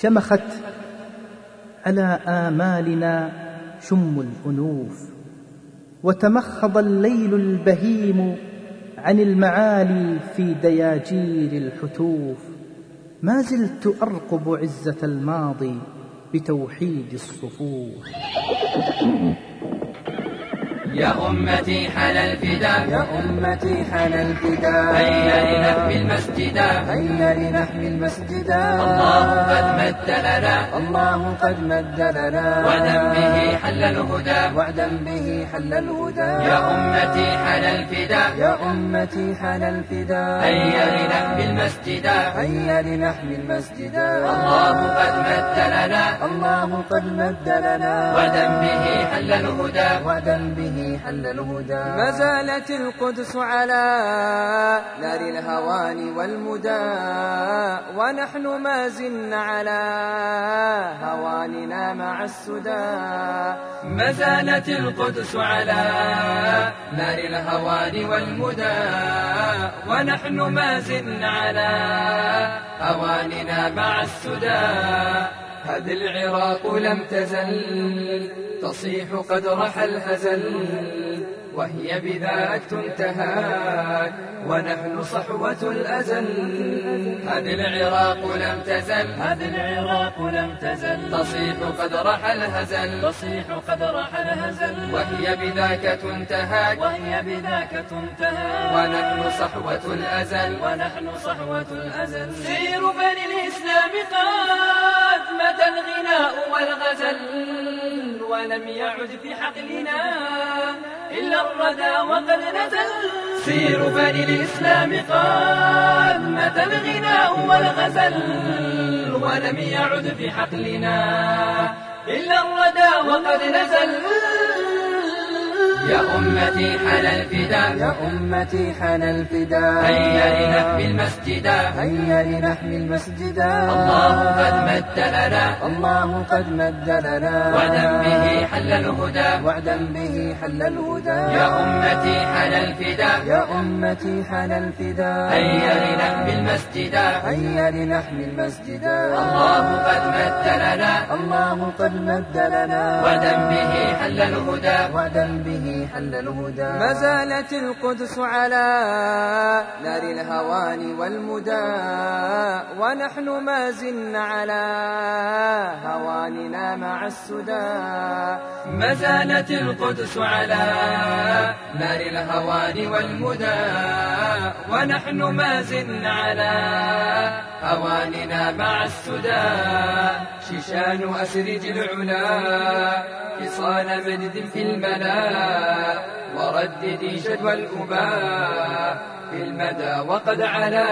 شمخت على آمالنا شم الأنوف وتمخض الليل البهيم عن المعالي في دياجير الحتوف. ما زلت أرقب عزة الماضي بتوحيد الصفوف. يا أمتي حل الفداء. يا أمتي حل الفداء. هيا لنحمي المسجد. هيا لنحمي المسجد. الله قد مد لنا. الله قد مد لنا. وعدا به حل الهدى. وعدا به حل الهدى. يا أمتي حل الفداء. يا أمتي حل الفداء. هيا لنحمي المسجد. هيا لنحمي المسجد. الله قد مد لنا الله قد مد لنا وعدا به حل الهدى. وعدا به حل الهدى. ما زالت القدس على نار الهوان والمدى ونحن ما زلنا على هواننا مع السدى. ما زالت القدس على نار الهوان والمدى ونحن ما زلنا على هواننا مع السدى. هذه العراق لم تزل تصيح قد رحى الهزل وهي بذاك تنتهى ونحن صحوة الأزل. هذه العراق لم تزل. هذه العراق لم تزل. تصيح قد رحى الهزل. تصيح قد رحى الهزل. وهي بذاك تنتهى وهي بذاك تنتهى ونحن صحوة الأزل. ونحن صحوة الأزل. سير بني الإسلام قد مدى الغناء والغزل. ولم يعد في حقلنا. إلا الردى وقد نزل. سير بني الإسلام قد مدى الغناء والغزل ولم يعد في حقلنا إلا الردى وقد نزل. يا أمتي حل الفداء يا أمتي حان الفداء هيا لنحمي المسجد. هيا لنحمي المسجد. الله قد مد لنا الله قد مد لنا وعدا به حل الهدى. وعدا به حل الهدى. يا أمتي حل الفداء يا أمتي حان الفداء هيا المسجد. هيا لنحمي المسجد. الله قد مد لنا. الله قد مد لنا. وعدا به حل الهدى. وعدا به حل الهدى. ما زالت القدس على نار الهوان والمدى ونحن ما زلنا على هواننا مع السدى. ما زالت القدس على نار الهوان والمدى ونحن ما زلنا على هواننا مع السدى. شيشان أسرج العلا حصان مجد في الملا. ورددي شدوى الأباء في المدى وقد علا.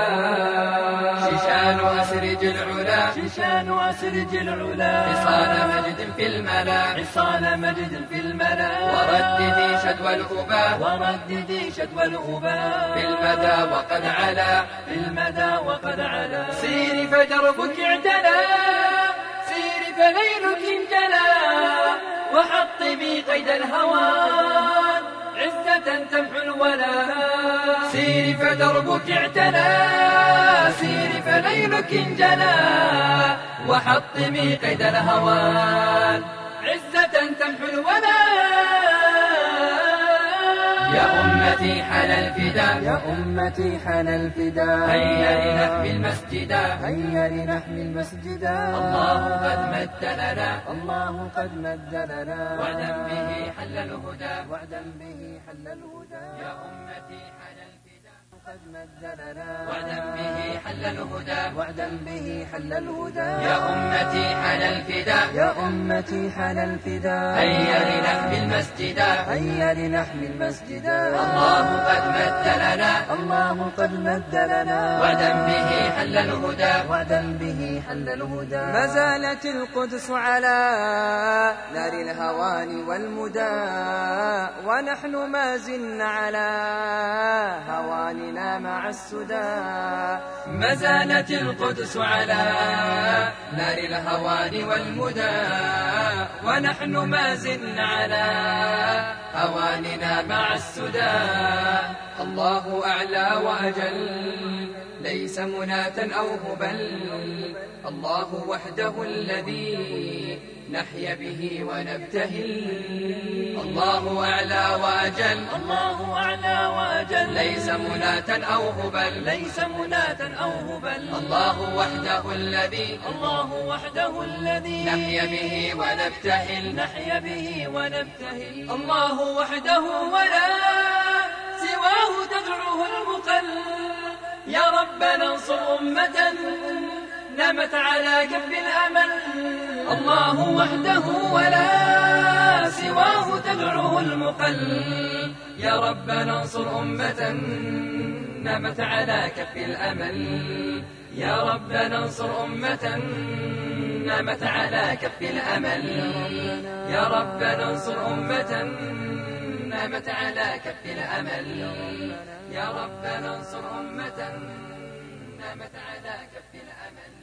شيشان أسرج العلا. شيشان أسرج العلا. حصان مجد في الملا. حصان مجد في الملا. ورددي شدوى الأباء. ورددي شدوى الأباء. في المدى وقد علا. في المدى وقد علا. سيري فدربك اعتلى. سيري فليلك انجلى. وحطمي قيد عزة تمحو الولا. سيري فدربك اعتلى. سيري فليلك انجلى. وحطمي قيد الهوان عزة تمحو الولا. يا أمتي حل الفداء. يا أمتي حان الفداء. هيا لنحمي المسجد. هيا لنحمي المسجد. الله قد مد لنا. الله قد مد لنا. وعدا به حل الهدى. وعدا به حل الهدى. يا أمتي حل الفداء. قد مد لنا وعدا به حل الهدى. وعدا به حل الهدى. يا أمتي حل الفداء يا أمتي حان الفداء هيا لنحمي المسجد. هيا لنحمي المسجد. الله قد مد لنا الله قد مد لنا وعدا به حل الهدى. وعدا به حل الهدى. ما زالت القدس على نار الهوان والمدى ونحن ما زلنا على هواننا مع السدى. ما زالت القدس على نار الهوان والمدى. ونحن ما زلنا على هواننا مع السدى. الله أعلى وأجل. ليس مناة أو هبل الله وحده الذي نحيا به ونبتهل. الله أعلى وأجل. الله أعلى وأجل. ليس مناة أو هبل ليس مناة أو هبل الله وحده الذي الله وحده الذي نحيا به ونبتهل. نحيا به ونبتهل. الله وحده ولا سواه تدعوه المقل. أمة نامت على كف الأمل. الله وحده ولا سواه تدعوه المقل. يا ربنا انصر أمة نامت على كف الأمل. يا ربنا انصر أمة نامت على كف الأمل. يا ربنا انصر أمة نامت على كف الأمل. يا ربنا انصر أمة نامت على كف الأمل